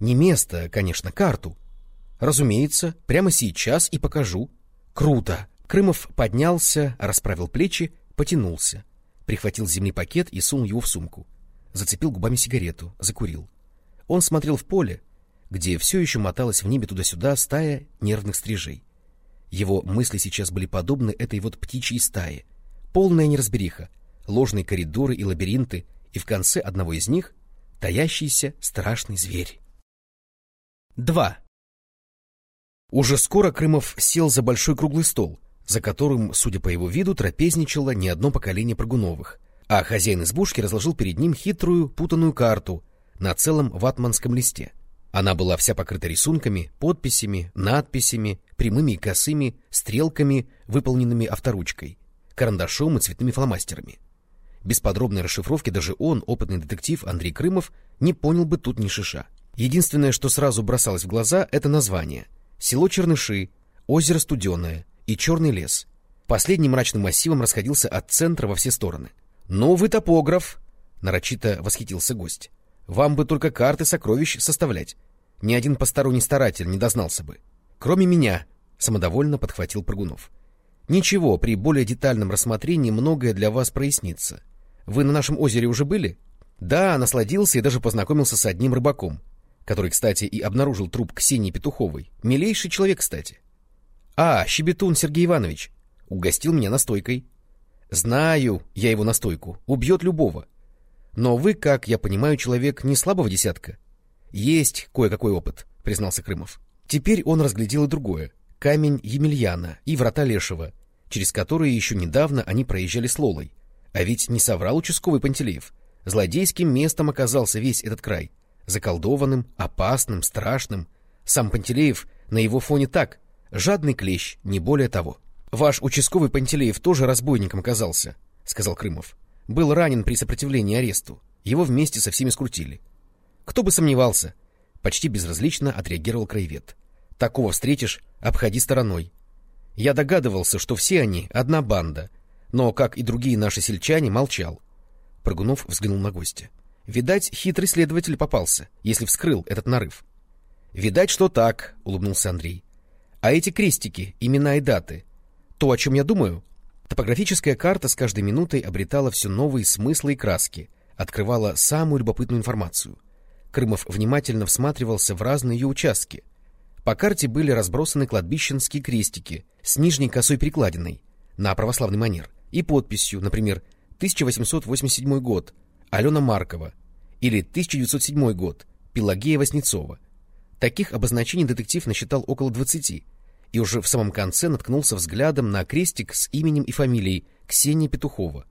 S1: «Не место, конечно, карту». «Разумеется, прямо сейчас и покажу». «Круто!» Крымов поднялся, расправил плечи, потянулся, прихватил с земли пакет и сунул его в сумку. Зацепил губами сигарету, закурил. Он смотрел в поле, где все еще моталась в небе туда-сюда стая нервных стрижей. Его мысли сейчас были подобны этой вот птичьей стае. Полная неразбериха, ложные коридоры и лабиринты, и в конце одного из них — таящийся страшный зверь. 2. Уже скоро Крымов сел за большой круглый стол, за которым, судя по его виду, трапезничало не одно поколение Прыгуновых, а хозяин избушки разложил перед ним хитрую путанную карту на целом ватманском листе. Она была вся покрыта рисунками, подписями, надписями, прямыми и косыми, стрелками, выполненными авторучкой, карандашом и цветными фломастерами. Без подробной расшифровки даже он, опытный детектив Андрей Крымов, не понял бы тут ни шиша. Единственное, что сразу бросалось в глаза, это название. Село Черныши, озеро Студеное, и черный лес. Последним мрачным массивом расходился от центра во все стороны. — Ну вы топограф! — нарочито восхитился гость. — Вам бы только карты сокровищ составлять. Ни один посторонний старатель не дознался бы. — Кроме меня, — самодовольно подхватил Прыгунов. — Ничего, при более детальном рассмотрении многое для вас прояснится. Вы на нашем озере уже были? — Да, насладился и даже познакомился с одним рыбаком, который, кстати, и обнаружил труп Ксении Петуховой. Милейший человек, кстати. А, Щебетун Сергей Иванович. Угостил меня настойкой. Знаю я его настойку. Убьет любого. Но вы, как я понимаю, человек не слабого десятка. Есть кое-какой опыт, признался Крымов. Теперь он разглядел и другое. Камень Емельяна и врата Лешего, через которые еще недавно они проезжали с Лолой. А ведь не соврал участковый Пантелеев. Злодейским местом оказался весь этот край. Заколдованным, опасным, страшным. Сам Пантелеев на его фоне так, Жадный клещ, не более того. — Ваш участковый Пантелеев тоже разбойником оказался, — сказал Крымов. — Был ранен при сопротивлении аресту. Его вместе со всеми скрутили. — Кто бы сомневался? — почти безразлично отреагировал краевед. — Такого встретишь, обходи стороной. Я догадывался, что все они — одна банда, но, как и другие наши сельчане, молчал. Прыгунов взглянул на гостя. Видать, хитрый следователь попался, если вскрыл этот нарыв. — Видать, что так, — улыбнулся Андрей. А эти крестики, имена и даты, то, о чем я думаю? Топографическая карта с каждой минутой обретала все новые смыслы и краски, открывала самую любопытную информацию. Крымов внимательно всматривался в разные ее участки. По карте были разбросаны кладбищенские крестики с нижней косой перекладиной на православный манер и подписью, например, 1887 год, Алена Маркова, или 1907 год, Пелагея Васнецова. Таких обозначений детектив насчитал около двадцати, и уже в самом конце наткнулся взглядом на крестик с именем и фамилией Ксения Петухова,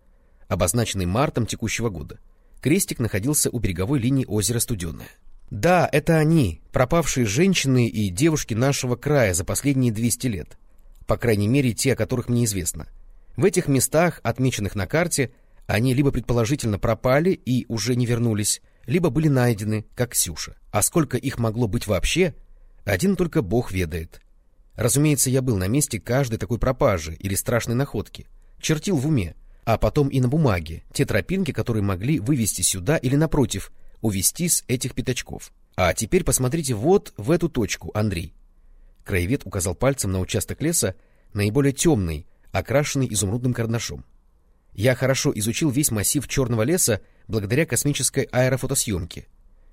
S1: обозначенный мартом текущего года. Крестик находился у береговой линии озера Студенное. Да, это они, пропавшие женщины и девушки нашего края за последние 200 лет. По крайней мере, те, о которых мне известно. В этих местах, отмеченных на карте, они либо предположительно пропали и уже не вернулись, либо были найдены, как Ксюша. А сколько их могло быть вообще, один только Бог ведает. Разумеется, я был на месте каждой такой пропажи или страшной находки. Чертил в уме, а потом и на бумаге, те тропинки, которые могли вывести сюда или, напротив, увести с этих пятачков. А теперь посмотрите вот в эту точку, Андрей. Краевед указал пальцем на участок леса, наиболее темный, окрашенный изумрудным карандашом. Я хорошо изучил весь массив черного леса благодаря космической аэрофотосъемке.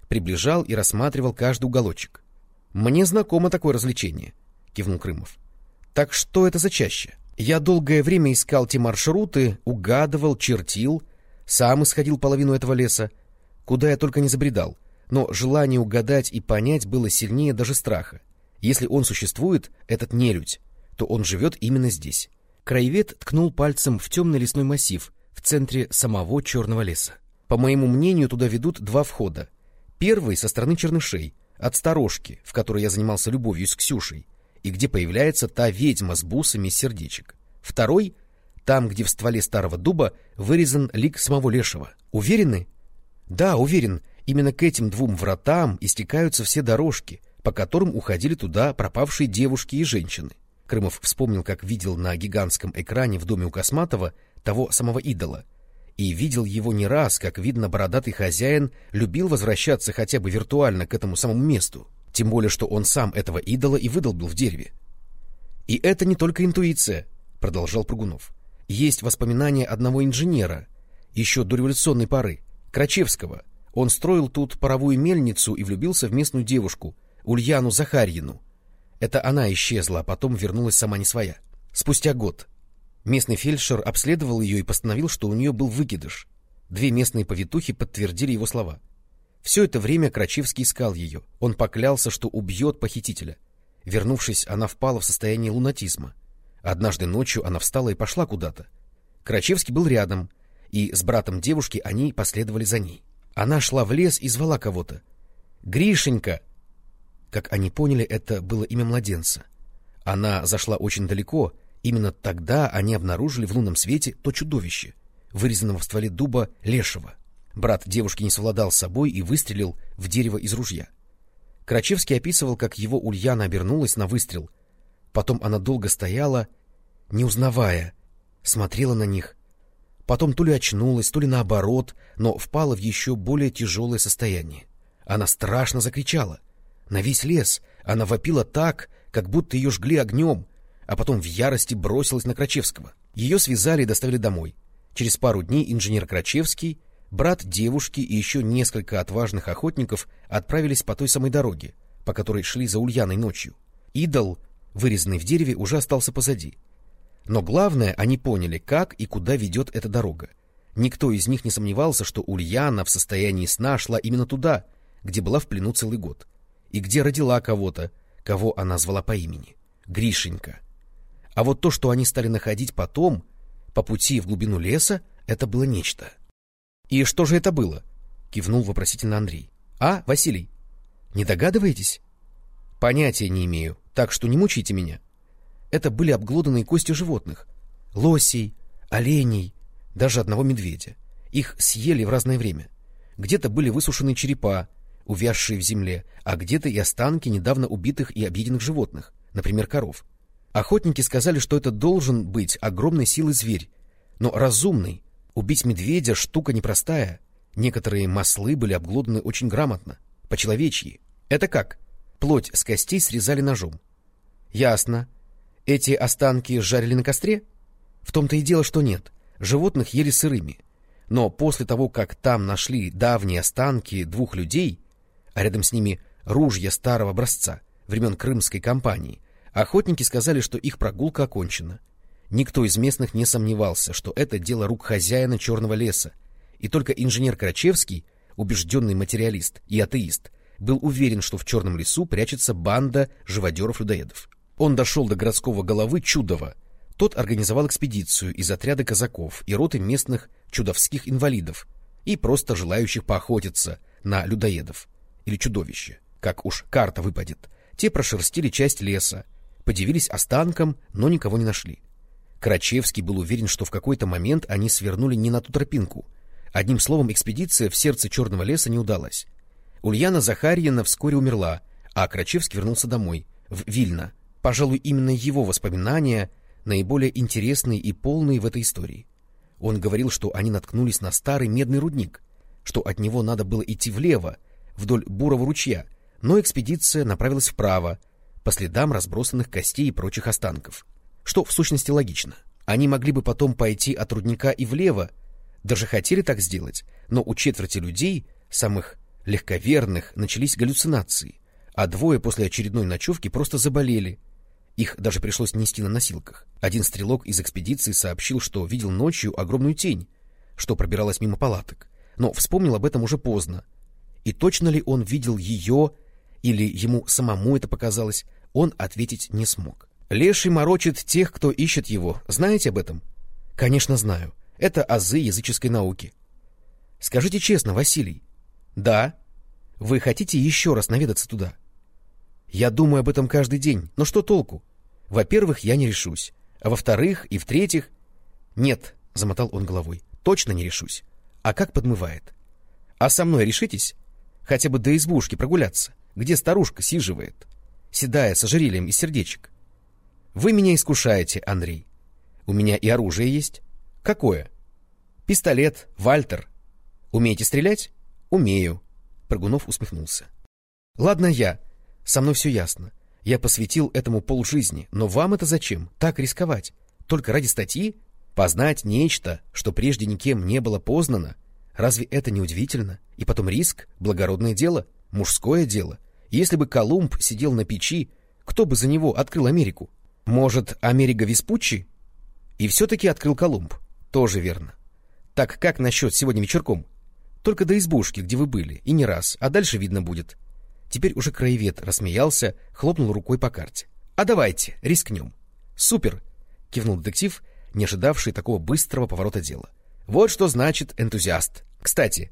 S1: Приближал и рассматривал каждый уголочек. «Мне знакомо такое развлечение», — кивнул Крымов. «Так что это за чаще? Я долгое время искал те маршруты, угадывал, чертил, сам исходил половину этого леса, куда я только не забредал, но желание угадать и понять было сильнее даже страха. Если он существует, этот нелюдь, то он живет именно здесь. Краевед ткнул пальцем в темный лесной массив в центре самого черного леса. По моему мнению, туда ведут два входа. Первый со стороны чернышей, от сторожки, в которой я занимался любовью с Ксюшей, и где появляется та ведьма с бусами сердечек. Второй — там, где в стволе старого дуба вырезан лик самого лешего. Уверены? Да, уверен. Именно к этим двум вратам истекаются все дорожки, по которым уходили туда пропавшие девушки и женщины. Крымов вспомнил, как видел на гигантском экране в доме у Косматова того самого идола. И видел его не раз, как видно, бородатый хозяин любил возвращаться хотя бы виртуально к этому самому месту. Тем более, что он сам этого идола и выдолбил в дереве. «И это не только интуиция», — продолжал Прыгунов. «Есть воспоминания одного инженера, еще до революционной поры, Крачевского. Он строил тут паровую мельницу и влюбился в местную девушку, Ульяну Захарьину. Это она исчезла, а потом вернулась сама не своя. Спустя год. Местный фельдшер обследовал ее и постановил, что у нее был выкидыш. Две местные повитухи подтвердили его слова. Все это время Крачевский искал ее. Он поклялся, что убьет похитителя. Вернувшись, она впала в состояние лунатизма. Однажды ночью она встала и пошла куда-то. Крачевский был рядом, и с братом девушки они последовали за ней. Она шла в лес и звала кого-то. «Гришенька!» Как они поняли, это было имя младенца. Она зашла очень далеко, именно тогда они обнаружили в лунном свете то чудовище, вырезанного в стволе дуба лешего. Брат девушки не совладал с собой и выстрелил в дерево из ружья. Крачевский описывал, как его Ульяна обернулась на выстрел. Потом она долго стояла, не узнавая, смотрела на них. Потом то ли очнулась, то ли наоборот, но впала в еще более тяжелое состояние. Она страшно закричала — на весь лес. Она вопила так, как будто ее жгли огнем, а потом в ярости бросилась на Крачевского. Ее связали и доставили домой. Через пару дней инженер Крачевский, брат девушки и еще несколько отважных охотников отправились по той самой дороге, по которой шли за Ульяной ночью. Идол, вырезанный в дереве, уже остался позади. Но главное, они поняли, как и куда ведет эта дорога. Никто из них не сомневался, что Ульяна в состоянии сна шла именно туда, где была в плену целый год и где родила кого-то, кого она звала по имени — Гришенька. А вот то, что они стали находить потом, по пути в глубину леса, это было нечто. — И что же это было? — кивнул вопросительно Андрей. — А, Василий? Не догадываетесь? — Понятия не имею, так что не мучите меня. Это были обглоданные кости животных. Лосей, оленей, даже одного медведя. Их съели в разное время. Где-то были высушены черепа, увязшие в земле, а где-то и останки недавно убитых и объеденных животных, например, коров. Охотники сказали, что это должен быть огромной силы зверь, но разумный. Убить медведя — штука непростая. Некоторые маслы были обглоданы очень грамотно, по-человечьи. Это как? Плоть с костей срезали ножом. Ясно. Эти останки жарили на костре? В том-то и дело, что нет. Животных ели сырыми. Но после того, как там нашли давние останки двух людей, а рядом с ними ружья старого образца, времен Крымской кампании, охотники сказали, что их прогулка окончена. Никто из местных не сомневался, что это дело рук хозяина Черного леса, и только инженер Крачевский, убежденный материалист и атеист, был уверен, что в Черном лесу прячется банда живодеров-людоедов. Он дошел до городского головы Чудова. Тот организовал экспедицию из отряда казаков и роты местных чудовских инвалидов и просто желающих поохотиться на людоедов или чудовище, как уж карта выпадет, те прошерстили часть леса, подивились останкам, но никого не нашли. Крачевский был уверен, что в какой-то момент они свернули не на ту тропинку. Одним словом, экспедиция в сердце Черного леса не удалась. Ульяна Захарьевна вскоре умерла, а Крачевский вернулся домой, в Вильно. Пожалуй, именно его воспоминания наиболее интересные и полные в этой истории. Он говорил, что они наткнулись на старый медный рудник, что от него надо было идти влево, вдоль Бурого ручья, но экспедиция направилась вправо, по следам разбросанных костей и прочих останков. Что в сущности логично. Они могли бы потом пойти от рудника и влево, даже хотели так сделать, но у четверти людей, самых легковерных, начались галлюцинации, а двое после очередной ночевки просто заболели. Их даже пришлось нести на носилках. Один стрелок из экспедиции сообщил, что видел ночью огромную тень, что пробиралась мимо палаток, но вспомнил об этом уже поздно. И точно ли он видел ее, или ему самому это показалось, он ответить не смог. Леший морочит тех, кто ищет его. Знаете об этом? Конечно, знаю. Это азы языческой науки. Скажите честно, Василий. Да. Вы хотите еще раз наведаться туда? Я думаю об этом каждый день. Но что толку? Во-первых, я не решусь. А во-вторых и в-третьих... Нет, замотал он головой. Точно не решусь. А как подмывает? А со мной решитесь? Хотя бы до избушки прогуляться, где старушка сиживает, седая с ожерельем из сердечек. Вы меня искушаете, Андрей. У меня и оружие есть. Какое? Пистолет, Вальтер. Умеете стрелять? Умею. Прыгунов усмехнулся. Ладно я. Со мной все ясно. Я посвятил этому полжизни, но вам это зачем? Так рисковать? Только ради статьи? Познать нечто, что прежде никем не было познано? Разве это не удивительно? И потом риск — благородное дело, мужское дело. Если бы Колумб сидел на печи, кто бы за него открыл Америку? Может, Америка Веспуччи? И все-таки открыл Колумб. Тоже верно. Так как насчет сегодня вечерком? Только до избушки, где вы были, и не раз, а дальше видно будет. Теперь уже краевед рассмеялся, хлопнул рукой по карте. А давайте, рискнем. Супер! Кивнул детектив, не ожидавший такого быстрого поворота дела. Вот что значит энтузиаст. Кстати,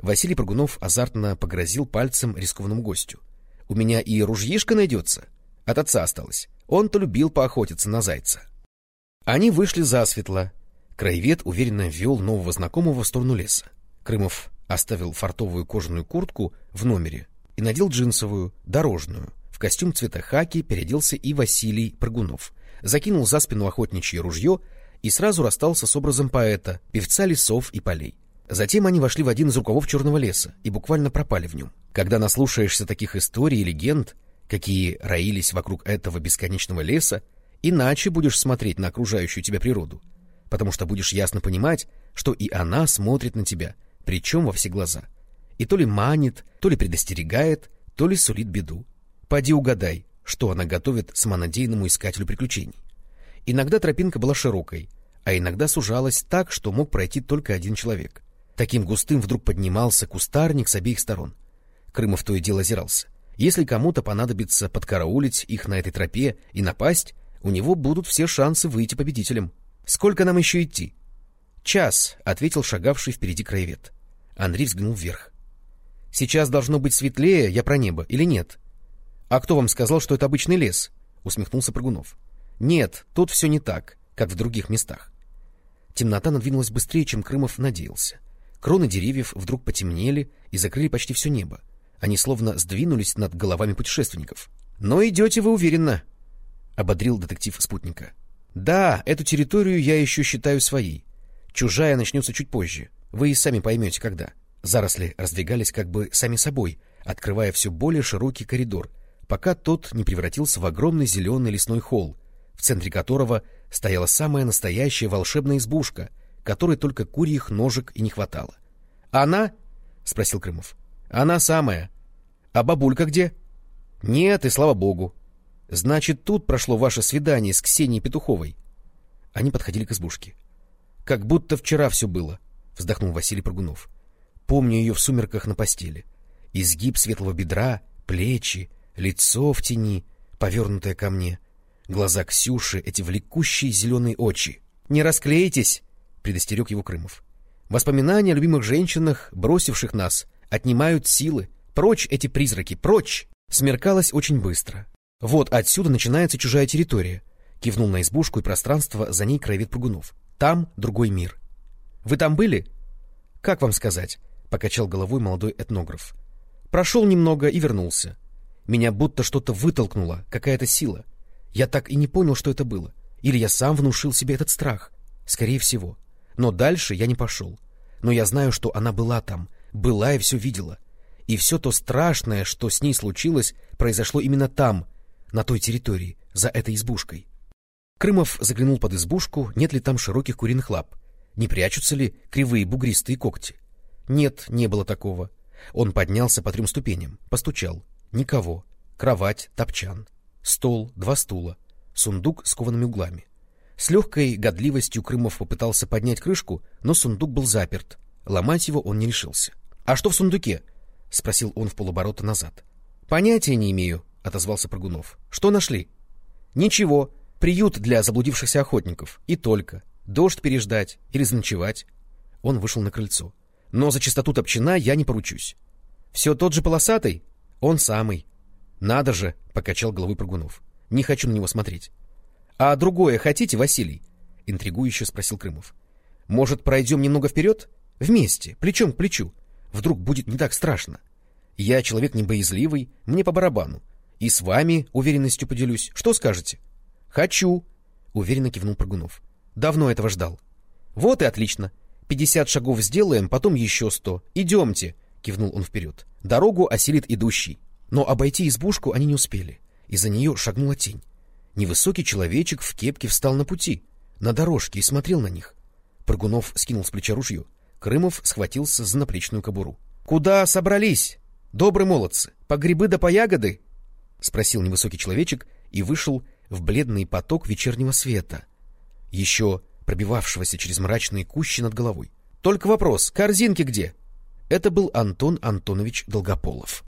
S1: Василий Прыгунов азартно погрозил пальцем рискованному гостю. У меня и ружьишко найдется. От отца осталось. Он-то любил поохотиться на зайца. Они вышли засветло. Краевед уверенно ввел нового знакомого в сторону леса. Крымов оставил фартовую кожаную куртку в номере и надел джинсовую, дорожную. В костюм цвета хаки переоделся и Василий Прыгунов. Закинул за спину охотничье ружье и сразу расстался с образом поэта, певца лесов и полей. Затем они вошли в один из рукавов черного леса и буквально пропали в нем. Когда наслушаешься таких историй и легенд, какие роились вокруг этого бесконечного леса, иначе будешь смотреть на окружающую тебя природу, потому что будешь ясно понимать, что и она смотрит на тебя, причем во все глаза, и то ли манит, то ли предостерегает, то ли сулит беду. Поди угадай, что она готовит самонадеянному искателю приключений. Иногда тропинка была широкой, а иногда сужалась так, что мог пройти только один человек. Таким густым вдруг поднимался кустарник с обеих сторон. Крымов то и дело озирался. Если кому-то понадобится подкараулить их на этой тропе и напасть, у него будут все шансы выйти победителем. Сколько нам еще идти? Час, — ответил шагавший впереди краевед. Андрей взглянул вверх. Сейчас должно быть светлее, я про небо, или нет? А кто вам сказал, что это обычный лес? — усмехнулся Прыгунов. Нет, тут все не так, как в других местах. Темнота надвинулась быстрее, чем Крымов надеялся. Кроны деревьев вдруг потемнели и закрыли почти все небо. Они словно сдвинулись над головами путешественников. — Но идете вы уверенно, — ободрил детектив спутника. — Да, эту территорию я еще считаю своей. Чужая начнется чуть позже. Вы и сами поймете, когда. Заросли раздвигались как бы сами собой, открывая все более широкий коридор, пока тот не превратился в огромный зеленый лесной холл, в центре которого стояла самая настоящая волшебная избушка, которой только курьих ножек и не хватало. — Она? — спросил Крымов. Она самая. А бабулька где? Нет, и слава богу. Значит, тут прошло ваше свидание с Ксенией Петуховой. Они подходили к избушке. Как будто вчера все было, вздохнул Василий Прыгунов. Помню ее в сумерках на постели. Изгиб светлого бедра, плечи, лицо в тени, повернутое ко мне. Глаза Ксюши, эти влекущие зеленые очи. «Не расклейтесь!» — предостерег его Крымов. «Воспоминания о любимых женщинах, бросивших нас, отнимают силы. Прочь эти призраки, прочь! Смеркалось очень быстро. Вот отсюда начинается чужая территория. Кивнул на избушку и пространство, за ней краевед Пугунов. Там другой мир. Вы там были? Как вам сказать? Покачал головой молодой этнограф. Прошел немного и вернулся. Меня будто что-то вытолкнуло, какая-то сила. Я так и не понял, что это было. Или я сам внушил себе этот страх. Скорее всего. Но дальше я не пошел. Но я знаю, что она была там, была и все видела. И все то страшное, что с ней случилось, произошло именно там, на той территории, за этой избушкой. Крымов заглянул под избушку, нет ли там широких куриных лап, не прячутся ли кривые бугристые когти. Нет, не было такого. Он поднялся по трем ступеням, постучал. Никого. Кровать, топчан. Стол, два стула. Сундук с коваными углами. С легкой годливостью Крымов попытался поднять крышку, но сундук был заперт. Ломать его он не решился. — А что в сундуке? — спросил он в полоборота назад. — Понятия не имею, — отозвался Прыгунов. — Что нашли? — Ничего. Приют для заблудившихся охотников. И только. Дождь переждать или заночевать. Он вышел на крыльцо. — Но за чистоту топчина я не поручусь. — Все тот же полосатый? — Он самый. — Надо же, — покачал головой Прыгунов. — Не хочу на него смотреть. — А другое хотите, Василий? — интригующе спросил Крымов. — Может, пройдем немного вперед? Вместе, плечом к плечу. Вдруг будет не так страшно. Я человек не боязливый, мне по барабану. И с вами уверенностью поделюсь. Что скажете? — Хочу, — уверенно кивнул Прыгунов. — Давно этого ждал. — Вот и отлично. Пятьдесят шагов сделаем, потом еще сто. Идемте, — кивнул он вперед. Дорогу осилит идущий. Но обойти избушку они не успели. Из-за нее шагнула тень. Невысокий человечек в кепке встал на пути, на дорожке и смотрел на них. Прыгунов скинул с плеча ружье. Крымов схватился за наплечную кобуру. — Куда собрались? Добрые молодцы, по грибы да по ягоды? — спросил невысокий человечек и вышел в бледный поток вечернего света, еще пробивавшегося через мрачные кущи над головой. — Только вопрос, корзинки где? Это был Антон Антонович Долгополов.